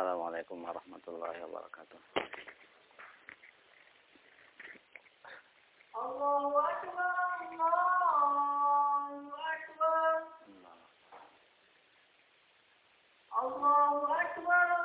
Assalamualaikum warahmatullahi wabarakatuh. Allahu Akbar, Allahu Akbar. Allahu Akbar,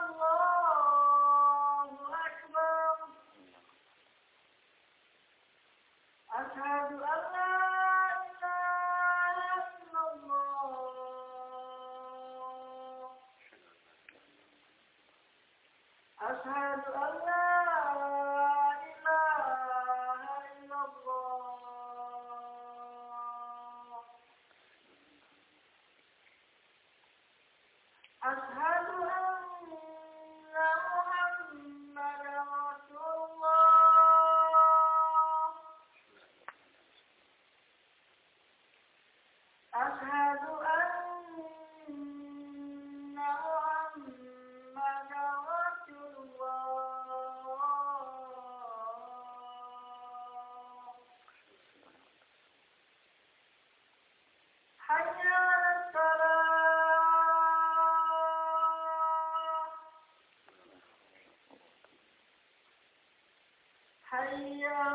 Yeah.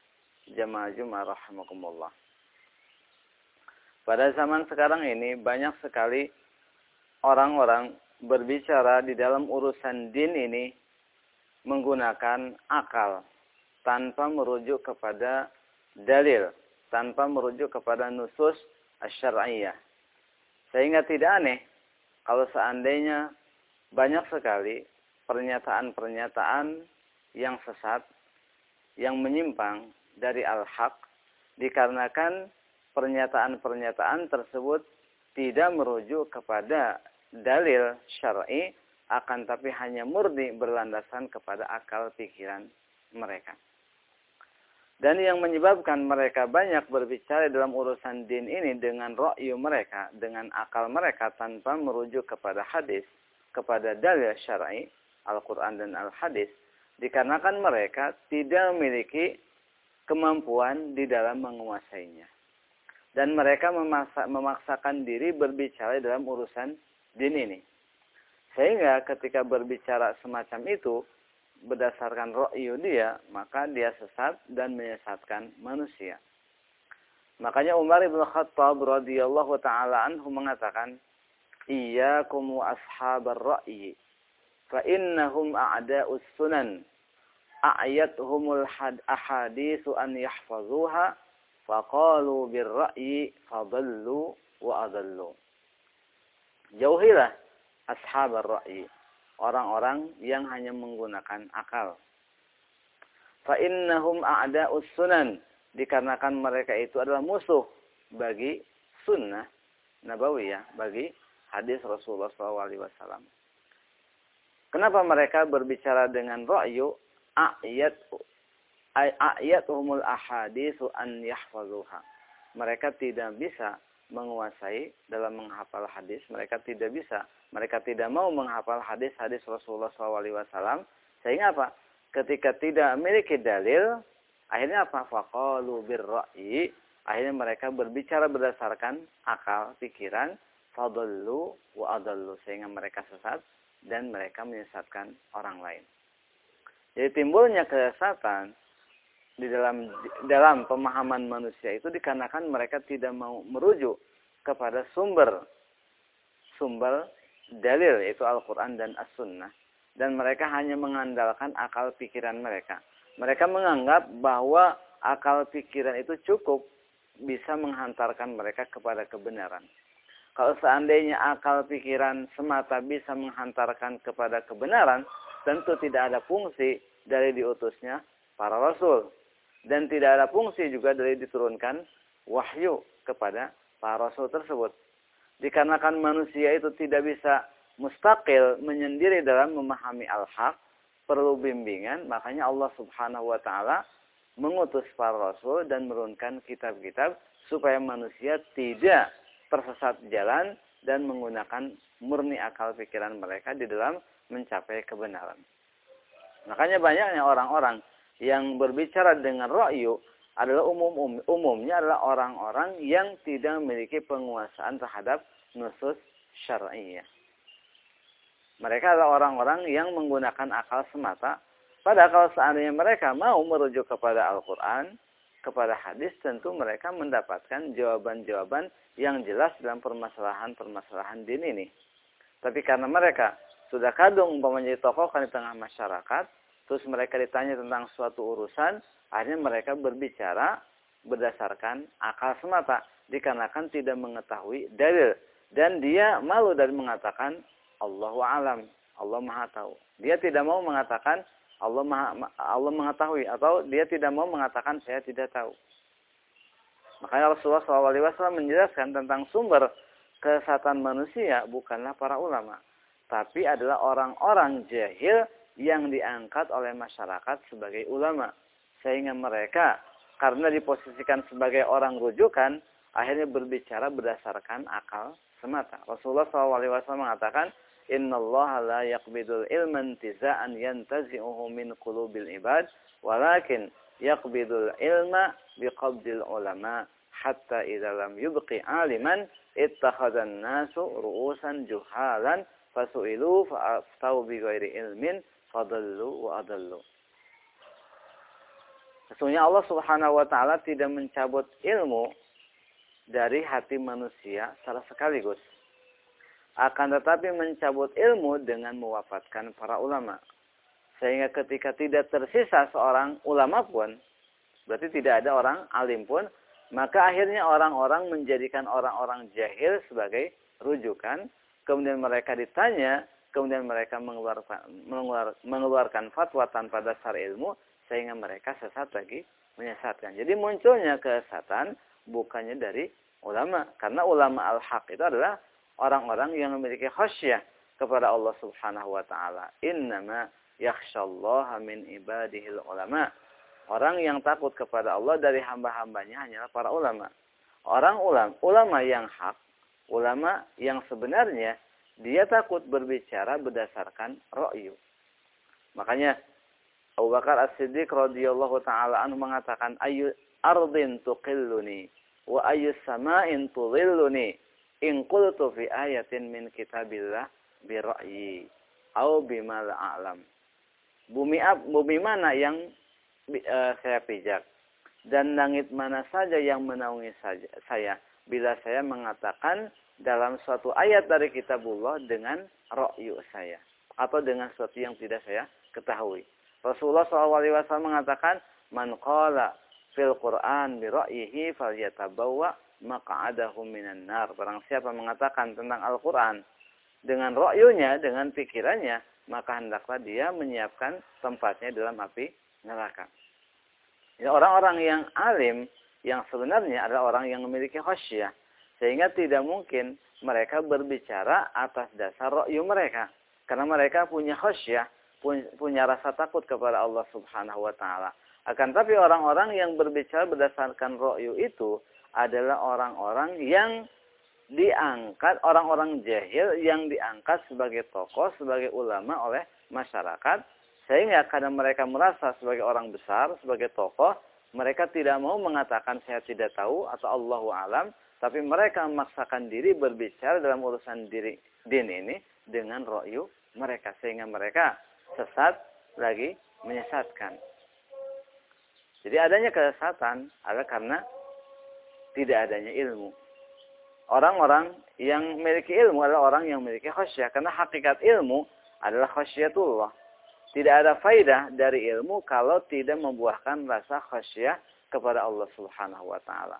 jamaah Jumat rahimakumullah. Pada zaman sekarang ini banyak sekali orang-orang berbicara di dalam urusan din ini menggunakan akal tanpa merujuk kepada dalil, tanpa merujuk kepada nusus asyariyah. Sehingga tidak aneh kalau seandainya banyak sekali pernyataan-pernyataan yang sesat, yang menyimpang dari al-haq dikarenakan pernyataan-pernyataan tersebut tidak merujuk kepada dalil syar'i akan tapi hanya murni berlandasan kepada akal pikiran mereka. Dan yang menyebabkan mereka banyak berbicara dalam urusan din ini dengan ro'yu mereka, dengan akal mereka tanpa merujuk kepada hadis, kepada dalil syar'i, Al-Quran dan Al-Hadis dikarenakan mereka tidak memiliki kemampuan di dalam menguasainya. Dan mereka memaksa, memaksakan diri berbicara dalam urusan din ini. Sehingga ketika berbicara semacam itu, berdasarkan ro'yu dia, maka dia sesat dan menyesatkan manusia. Makanya Umar ibn Khattab radhiyallahu taala anhu mengatakan, "Iyyakum wa ashabar ra'yi, fa innahum a'da'us sunan." A'yathumul had ahaditsu an yahfazuha faqalu birra'yi fadallu wa adallu. Jauhilah ashabar ra'yi orang-orang yang hanya menggunakan akal. Fa innahum a'da'us sunan dikarenakan mereka itu adalah musuh bagi sunnah nabawiyah, bagi hadis Rasulullah SAW. Kenapa mereka berbicara dengan ra'yu ayat ayat umul ahadisu an yahfazuha. Mereka tidak bisa menguasai dalam menghafal hadis. Mereka tidak bisa, mereka tidak mau menghafal hadis-hadis Rasulullah SAW. Sehingga apa? Ketika tidak memiliki dalil, akhirnya apa? Faqalu birra'i. Akhirnya mereka berbicara berdasarkan akal, pikiran, fadallu wa adallu. Sehingga mereka sesat dan mereka menyesatkan orang lain. Jadi timbulnya kesesatan di dalam dalam pemahaman manusia itu dikarenakan mereka tidak mau merujuk kepada sumber sumber dalil yaitu Al-Qur'an dan As-Sunnah dan mereka hanya mengandalkan akal pikiran mereka. Mereka menganggap bahwa akal pikiran itu cukup bisa menghantarkan mereka kepada kebenaran. Kalau seandainya akal pikiran semata bisa menghantarkan kepada kebenaran, tentu tidak ada fungsi dari diutusnya para rasul dan tidak ada fungsi juga dari diturunkan wahyu kepada para rasul tersebut. Dikarenakan manusia itu tidak bisa mustakil menyendiri dalam memahami al-haq, perlu bimbingan, makanya Allah Subhanahu wa taala mengutus para rasul dan menurunkan kitab-kitab supaya manusia tidak tersesat jalan dan menggunakan murni akal pikiran mereka di dalam mencapai kebenaran. Makanya banyaknya orang-orang yang berbicara dengan ra'yu adalah umum, um, umumnya adalah orang-orang yang tidak memiliki penguasaan terhadap nusus syar'iyah. Mereka adalah orang-orang yang menggunakan akal semata. Padahal kalau seandainya mereka mau merujuk kepada Al-Quran, kepada hadis, tentu mereka mendapatkan jawaban-jawaban yang jelas dalam permasalahan-permasalahan din ini. Tapi karena mereka sudah kadung menjadi tokoh kan di tengah masyarakat, terus mereka ditanya tentang suatu urusan, akhirnya mereka berbicara berdasarkan akal semata dikarenakan tidak mengetahui dalil dan dia malu dari mengatakan Allahu alam, Allah Maha tahu. Dia tidak mau mengatakan Allah Maha Allah mengetahui atau dia tidak mau mengatakan saya tidak tahu. Makanya Rasulullah SAW menjelaskan tentang sumber kesehatan manusia bukanlah para ulama, tapi adalah orang-orang jahil yang diangkat oleh masyarakat sebagai ulama. Sehingga mereka karena diposisikan sebagai orang rujukan, akhirnya berbicara berdasarkan akal semata. Rasulullah SAW mengatakan, Inna Allah la yakbidul ilman tiza'an yantazi'uhu min qulubil ibad, walakin yakbidul ilma biqabdil ulama, hatta idha lam yubqi aliman, ittakhadhan nasu ru'usan juhalan, fasu'ilu fa'aftau bi ghairi ilmin, fadallu wa adallu. Sesungguhnya Allah Subhanahu wa taala tidak mencabut ilmu dari hati manusia secara sekaligus. Akan tetapi mencabut ilmu dengan mewafatkan para ulama. Sehingga ketika tidak tersisa seorang ulama pun, berarti tidak ada orang alim pun, maka akhirnya orang-orang menjadikan orang-orang jahil sebagai rujukan. Kemudian mereka ditanya, kemudian mereka mengeluarkan, mengeluar, mengeluarkan fatwa tanpa dasar ilmu sehingga mereka sesat lagi menyesatkan. Jadi munculnya kesesatan bukannya dari ulama karena ulama al-haq itu adalah orang-orang yang memiliki khasyah kepada Allah Subhanahu wa taala. Innama yakhsyallaha min ibadihil ulama. Orang yang takut kepada Allah dari hamba-hambanya hanyalah para ulama. Orang ulama, ulama yang hak, ulama yang sebenarnya dia takut berbicara berdasarkan ro'yu. Makanya Abu Bakar As-Siddiq radhiyallahu taala anhu mengatakan ayu ardin tuqilluni wa ayu sama'in tudhilluni in qultu fi ayatin min kitabillah bi ra'yi au bima a'lam. Bumi ab, bumi mana yang uh, saya pijak dan langit mana saja yang menaungi saja, saya bila saya mengatakan dalam suatu ayat dari kitabullah dengan ra'yu saya atau dengan sesuatu yang tidak saya ketahui. Rasulullah SAW mengatakan, Man qala fil Qur'an bi ra'yihi falyatabawwa maq'adahu minan nar. Barang siapa mengatakan tentang Al-Qur'an dengan ra'yunya, dengan pikirannya, maka hendaklah dia menyiapkan tempatnya dalam api neraka. Ya, orang-orang yang alim, yang sebenarnya adalah orang yang memiliki khasyah. Sehingga tidak mungkin mereka berbicara atas dasar ra'yu mereka. Karena mereka punya khasyah, punya rasa takut kepada Allah Subhanahu wa taala. Akan tapi orang-orang yang berbicara berdasarkan ro'yu itu adalah orang-orang yang diangkat, orang-orang jahil yang diangkat sebagai tokoh, sebagai ulama oleh masyarakat. Sehingga karena mereka merasa sebagai orang besar, sebagai tokoh, mereka tidak mau mengatakan saya tidak tahu atau Allahu alam, tapi mereka memaksakan diri berbicara dalam urusan diri din ini dengan ro'yu mereka. Sehingga mereka sesat lagi menyesatkan. Jadi adanya kesesatan adalah karena tidak adanya ilmu. Orang-orang yang memiliki ilmu adalah orang yang memiliki khasyah. Karena hakikat ilmu adalah khasyatullah. Tidak ada faidah dari ilmu kalau tidak membuahkan rasa khasyah kepada Allah Subhanahu wa taala.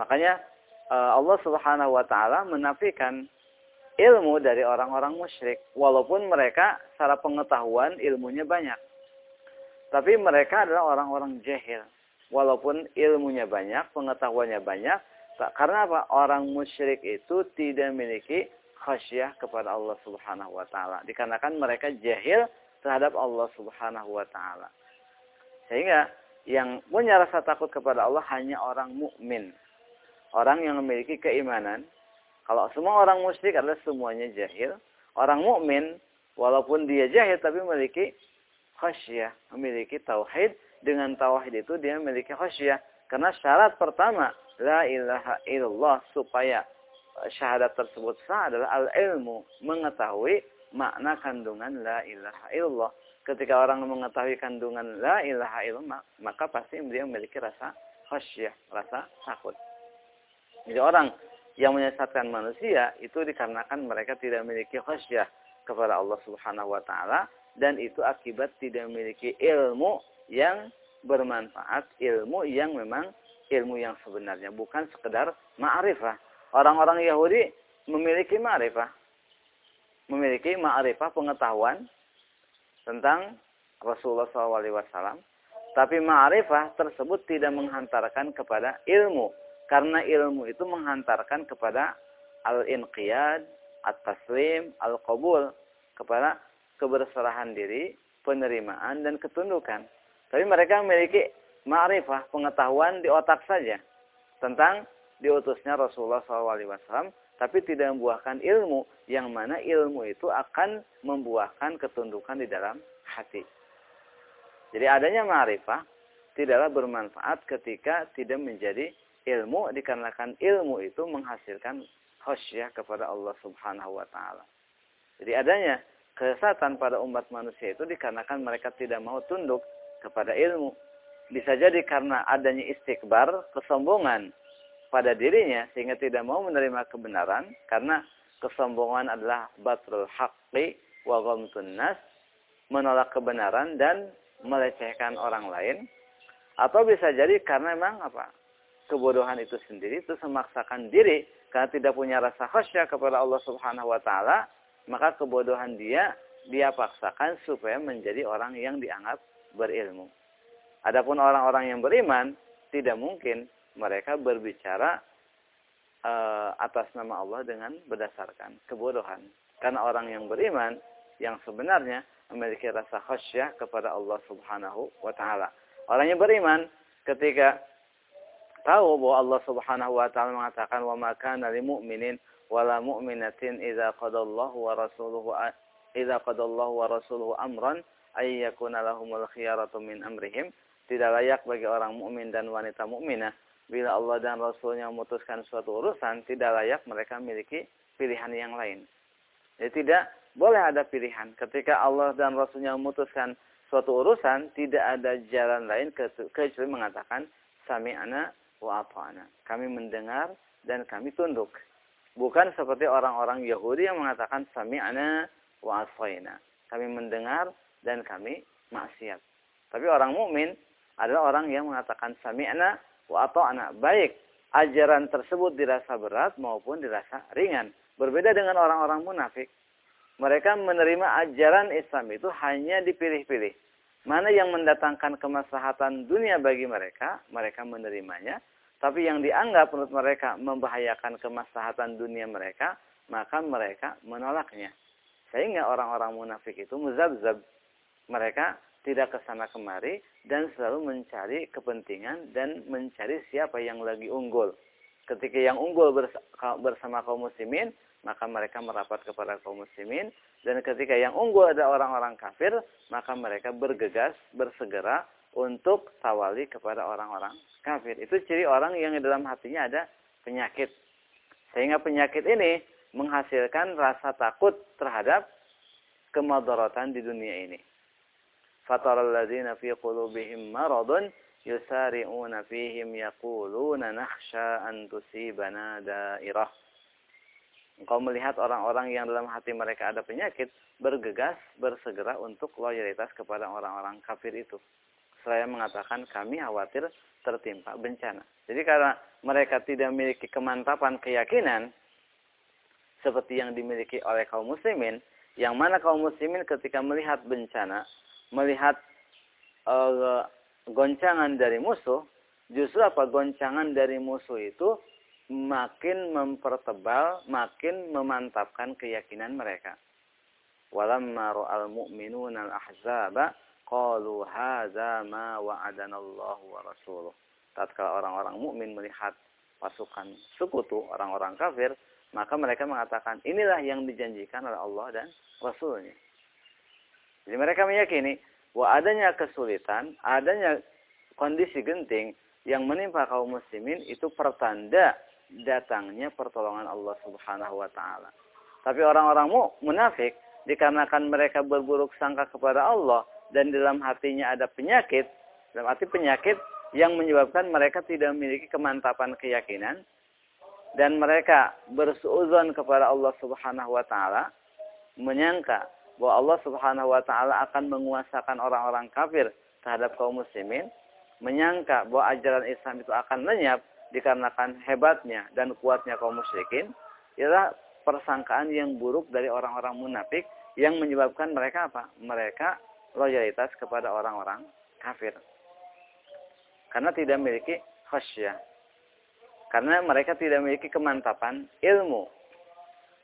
Makanya eh, Allah Subhanahu wa taala menafikan ilmu dari orang-orang musyrik. Walaupun mereka secara pengetahuan ilmunya banyak. Tapi mereka adalah orang-orang jahil. Walaupun ilmunya banyak, pengetahuannya banyak. Karena apa? Orang musyrik itu tidak memiliki khasyah kepada Allah subhanahu wa ta'ala. Dikarenakan mereka jahil terhadap Allah subhanahu wa ta'ala. Sehingga yang punya rasa takut kepada Allah hanya orang mukmin, Orang yang memiliki keimanan, kalau semua orang musyrik adalah semuanya jahil, orang mukmin walaupun dia jahil tapi memiliki khasyah, memiliki tauhid. Dengan tauhid itu dia memiliki khasyah. Karena syarat pertama la ilaha illallah supaya syahadat tersebut sah adalah al-ilmu, mengetahui makna kandungan la ilaha illallah. Ketika orang mengetahui kandungan la ilaha illallah, maka pasti dia memiliki rasa khasyah, rasa takut. Jadi orang yang menyesatkan manusia itu dikarenakan mereka tidak memiliki khasyah kepada Allah Subhanahu wa taala dan itu akibat tidak memiliki ilmu yang bermanfaat, ilmu yang memang ilmu yang sebenarnya bukan sekedar ma'rifah. Orang-orang Yahudi memiliki ma'rifah. Memiliki ma'rifah pengetahuan tentang Rasulullah SAW. Tapi ma'rifah tersebut tidak menghantarkan kepada ilmu karena ilmu itu menghantarkan kepada al-inqiyad, at-taslim, al-qabul, kepada keberserahan diri, penerimaan dan ketundukan. Tapi mereka memiliki ma'rifah, pengetahuan di otak saja tentang diutusnya Rasulullah SAW, tapi tidak membuahkan ilmu, yang mana ilmu itu akan membuahkan ketundukan di dalam hati. Jadi adanya ma'rifah tidaklah bermanfaat ketika tidak menjadi ilmu dikarenakan ilmu itu menghasilkan khasyah kepada Allah Subhanahu wa taala. Jadi adanya kesesatan pada umat manusia itu dikarenakan mereka tidak mau tunduk kepada ilmu. Bisa jadi karena adanya istikbar, kesombongan pada dirinya sehingga tidak mau menerima kebenaran karena kesombongan adalah batrul haqqi wa ghamtun nas, menolak kebenaran dan melecehkan orang lain. Atau bisa jadi karena memang apa? kebodohan itu sendiri itu memaksakan diri karena tidak punya rasa khasyah kepada Allah Subhanahu wa taala, maka kebodohan dia dia paksakan supaya menjadi orang yang dianggap berilmu. Adapun orang-orang yang beriman tidak mungkin mereka berbicara uh, atas nama Allah dengan berdasarkan kebodohan. Karena orang yang beriman yang sebenarnya memiliki rasa khasyah kepada Allah Subhanahu wa taala. Orang yang beriman ketika tahu bahwa Allah Subhanahu wa taala mengatakan wa ma kana lil mu'minin wala mu'minatin idza qadallahu wa rasuluhu idza qadallahu wa rasuluhu amran ay yakuna lahumul khiyaratu min amrihim. Tidak layak bagi orang mukmin dan wanita mukminah bila Allah dan Rasulnya memutuskan suatu urusan, tidak layak mereka memiliki pilihan yang lain. Jadi tidak boleh ada pilihan. Ketika Allah dan Rasulnya memutuskan suatu urusan, tidak ada jalan lain kecuali mengatakan sami'ana wa ata'ana. Kami mendengar dan kami tunduk. Bukan seperti orang-orang Yahudi yang mengatakan sami'ana wa ata'ina. Kami mendengar dan kami maksiat. Tapi orang mukmin adalah orang yang mengatakan sami'ana wa ata'na. Baik ajaran tersebut dirasa berat maupun dirasa ringan. Berbeda dengan orang-orang munafik. Mereka menerima ajaran Islam itu hanya dipilih-pilih. Mana yang mendatangkan kemaslahatan dunia bagi mereka, mereka menerimanya. Tapi yang dianggap menurut mereka membahayakan kemaslahatan dunia mereka, maka mereka menolaknya. Sehingga orang-orang munafik itu muzabzab. Mereka tidak ke sana kemari dan selalu mencari kepentingan dan mencari siapa yang lagi unggul. Ketika yang unggul bersama kaum muslimin, maka mereka merapat kepada kaum muslimin dan ketika yang unggul ada orang-orang kafir, maka mereka bergegas, bersegera untuk tawali kepada orang-orang kafir. Itu ciri orang yang di dalam hatinya ada penyakit. Sehingga penyakit ini menghasilkan rasa takut terhadap kemadaratan di dunia ini. فَتَرَ الَّذِينَ فِي قُلُوبِهِمْ مَرَضٌ يُسَارِعُونَ فِيهِمْ يَقُولُونَ nakhsha an tusibana dairah. Engkau melihat orang-orang yang dalam hati mereka ada penyakit, bergegas, bersegera untuk loyalitas kepada orang-orang kafir itu. Saya mengatakan kami khawatir tertimpa bencana. Jadi karena mereka tidak memiliki kemantapan keyakinan, seperti yang dimiliki oleh kaum muslimin, yang mana kaum muslimin ketika melihat bencana, melihat uh, goncangan dari musuh, justru apa goncangan dari musuh itu makin mempertebal, makin memantapkan keyakinan mereka. Walamma ra'al mu'minuna al-ahzaba qalu hadza ma wa'adana Allah wa rasuluh. Tatkala orang-orang mukmin melihat pasukan sekutu orang-orang kafir, maka mereka mengatakan inilah yang dijanjikan oleh Allah dan Rasulnya. Jadi mereka meyakini bahwa adanya kesulitan, adanya kondisi genting yang menimpa kaum muslimin itu pertanda datangnya pertolongan Allah Subhanahu wa taala. Tapi orang-orang munafik dikarenakan mereka berburuk sangka kepada Allah dan dalam hatinya ada penyakit, dalam arti penyakit yang menyebabkan mereka tidak memiliki kemantapan keyakinan dan mereka bersuuzon kepada Allah Subhanahu wa taala menyangka bahwa Allah Subhanahu wa taala akan menguasakan orang-orang kafir terhadap kaum muslimin, menyangka bahwa ajaran Islam itu akan lenyap dikarenakan hebatnya dan kuatnya kaum musyrikin, ialah persangkaan yang buruk dari orang-orang munafik yang menyebabkan mereka apa? Mereka loyalitas kepada orang-orang kafir. Karena tidak memiliki khasyah. Karena mereka tidak memiliki kemantapan ilmu.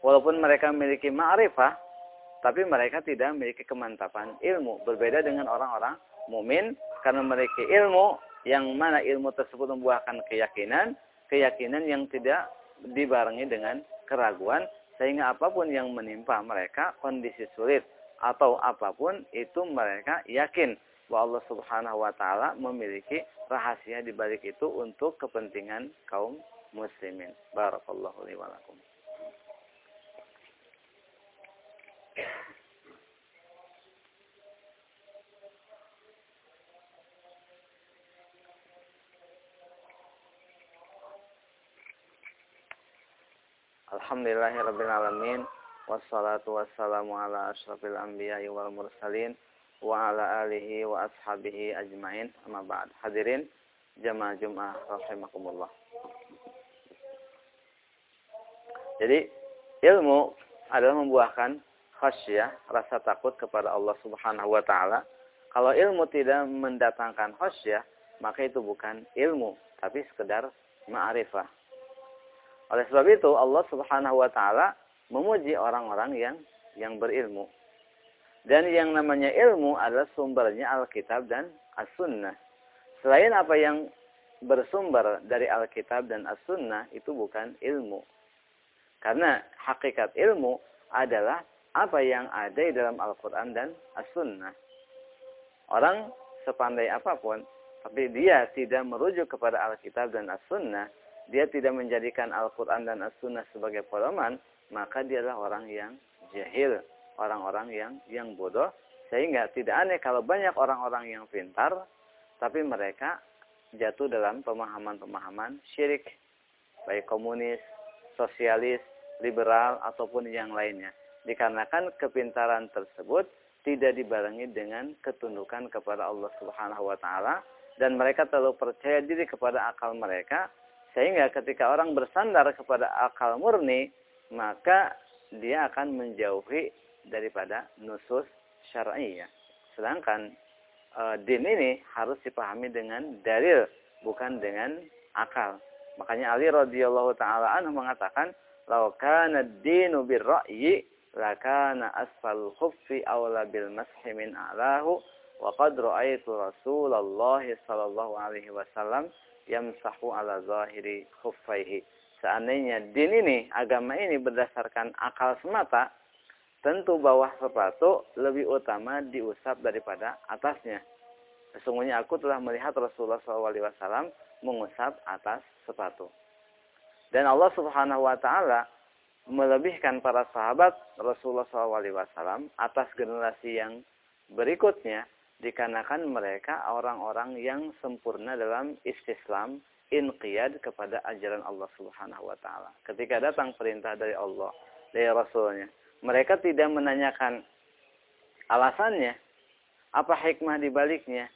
Walaupun mereka memiliki ma'rifah, tapi mereka tidak memiliki kemantapan ilmu. Berbeda dengan orang-orang mumin karena memiliki ilmu yang mana ilmu tersebut membuahkan keyakinan, keyakinan yang tidak dibarengi dengan keraguan sehingga apa pun yang menimpa mereka kondisi sulit atau apa pun itu mereka yakin bahwa Allah Subhanahu wa taala memiliki rahasia di balik itu untuk kepentingan kaum muslimin. Barakallahu li. Alhamdulillahirrabbilalamin. Wassalatu wassalamu ala ashrafil anbiya wal mursalin Wa ala alihi wa ashabihi ajmain. Amma ba'd. Hadirin jamaah jum'ah rahimakumullah. Jadi ilmu adalah membuahkan khasyah, rasa takut kepada Allah Subhanahu wa taala. Kalau ilmu tidak mendatangkan khasyah, maka itu bukan ilmu, tapi sekedar ma'rifah. Oleh sebab itu Allah Subhanahu wa taala memuji orang-orang yang yang berilmu. Dan yang namanya ilmu adalah sumbernya Alkitab dan As-Sunnah. Selain apa yang bersumber dari Alkitab dan As-Sunnah itu bukan ilmu. Karena hakikat ilmu adalah apa yang ada di dalam Al-Quran dan As-Sunnah. Orang sepandai apa pun, tapi dia tidak merujuk kepada Alkitab dan As-Sunnah, dia tidak menjadikan Al-Quran dan As-Sunnah sebagai pedoman, maka dia adalah orang yang jahil, orang-orang yang yang bodoh, sehingga tidak aneh kalau banyak orang-orang yang pintar, tapi mereka jatuh dalam pemahaman-pemahaman syirik, baik komunis, sosialis, liberal, ataupun yang lainnya. Dikarenakan kepintaran tersebut tidak dibarengi dengan ketundukan kepada Allah Subhanahu wa taala dan mereka terlalu percaya diri kepada akal mereka sehingga ketika orang bersandar kepada akal murni maka dia akan menjauhi daripada nusus syar'i ya. Sedangkan e, din ini harus dipahami dengan dalil bukan dengan akal. Makanya Ali radhiyallahu taala mengatakan, "Lau ad-dinu bir-ra'yi lakana asfal khuffi awla bil mashi min a'lahu wa qad ra'aitu Rasulullah sallallahu alaihi wasallam yamsahu ala zahiri khuffaihi. Seandainya din ini, agama ini berdasarkan akal semata, tentu bawah sepatu lebih utama diusap daripada atasnya. Sesungguhnya aku telah melihat Rasulullah SAW mengusap atas sepatu. Dan Allah Subhanahu wa taala melebihkan para sahabat Rasulullah SAW atas generasi yang berikutnya dikarenakan mereka orang-orang yang sempurna dalam istislam inqiyad kepada ajaran Allah Subhanahu wa taala. Ketika datang perintah dari Allah, dari Rasulnya, mereka tidak menanyakan alasannya, apa hikmah di baliknya,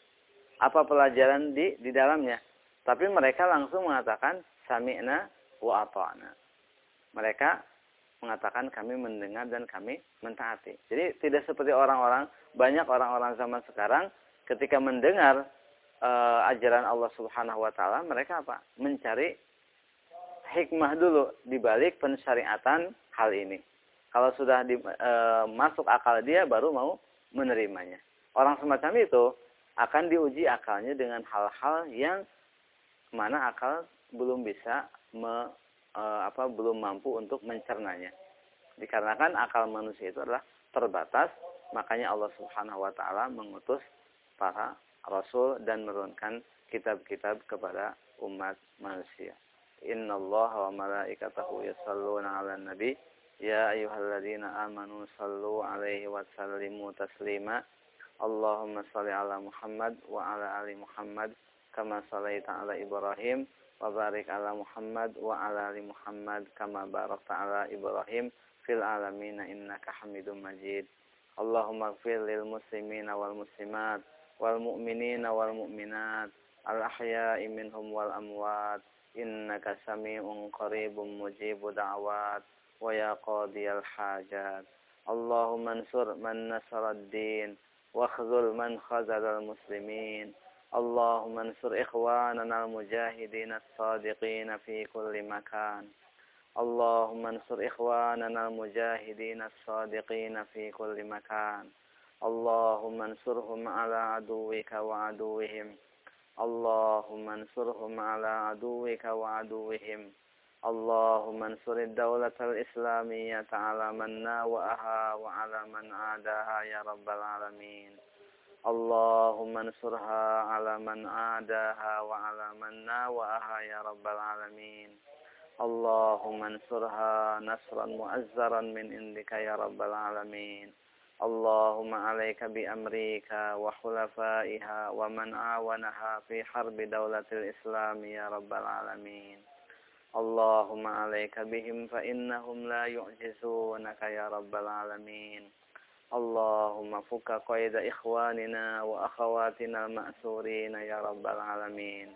apa pelajaran di di dalamnya, tapi mereka langsung mengatakan sami'na wa ata'na. Mereka mengatakan kami mendengar dan kami mentaati. Jadi tidak seperti orang-orang banyak orang-orang zaman sekarang ketika mendengar uh, ajaran Allah Subhanahu wa taala mereka apa? mencari hikmah dulu di balik pensyariatan hal ini. Kalau sudah di, uh, masuk akal dia baru mau menerimanya. Orang semacam itu akan diuji akalnya dengan hal-hal yang mana akal belum bisa me, uh, apa belum mampu untuk mencernanya. Dikarenakan akal manusia itu adalah terbatas, makanya Allah Subhanahu wa taala mengutus para rasul dan menurunkan kitab-kitab kepada umat manusia. Inna Allah wa malaikatahu yusalluna 'alan nabi ya ayyuhalladzina amanu sallu 'alaihi wa sallimu taslima. Allahumma salli 'ala Muhammad wa 'ala ali Muhammad kama shallaita 'ala Ibrahim wa barik ala Muhammad wa ala ali Muhammad kama barakta ala Ibrahim fil alamin innaka Hamidum Majid. Allahumma ighfir lil muslimina wal muslimat wal mu'minina wal mu'minat al ahya'i minhum wal amwat innaka sami'un qaribun mujibu da'wat wa ya qadiyal hajat. اللهم انصر إخواننا المجاهدين الصادقين في كل مكان. اللهم انصر إخواننا المجاهدين الصادقين في كل مكان. اللهم انصرهم على عدوك وعدوهم. اللهم انصرهم على عدوك وعدوهم. اللهم انصر الدولة الإسلامية على من ناوأها وعلى من عاداها يا رب العالمين. اللهم انصرها على من عاداها وعلى من ناوأها يا رب العالمين. اللهم انصرها نصرا مؤزرا من عندك يا رب العالمين. اللهم عليك بأمريكا وحلفائها ومن عاونها في حرب دولة الإسلام يا رب العالمين. اللهم عليك بهم فإنهم لا يعجزونك يا رب العالمين. اللهم فك قيد إخواننا وأخواتنا المأسورين يا رب العالمين.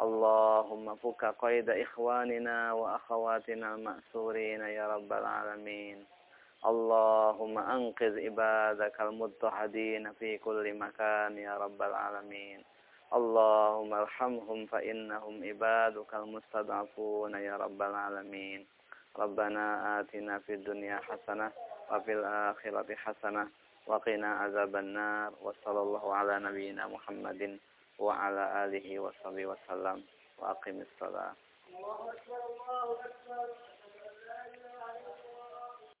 اللهم فك قيد إخواننا وأخواتنا المأسورين يا رب العالمين. اللهم أنقذ عبادك المضطهدين في كل مكان يا رب العالمين. اللهم ارحمهم فإنهم عبادك المستضعفون يا رب العالمين. ربنا آتنا في الدنيا حسنة وفي الآخرة حسنة وقنا عذاب النار وصلى الله على نبينا محمد وعلى آله وصحبه وسلم وأقم الصلاة. الله أكبر الله أكبر.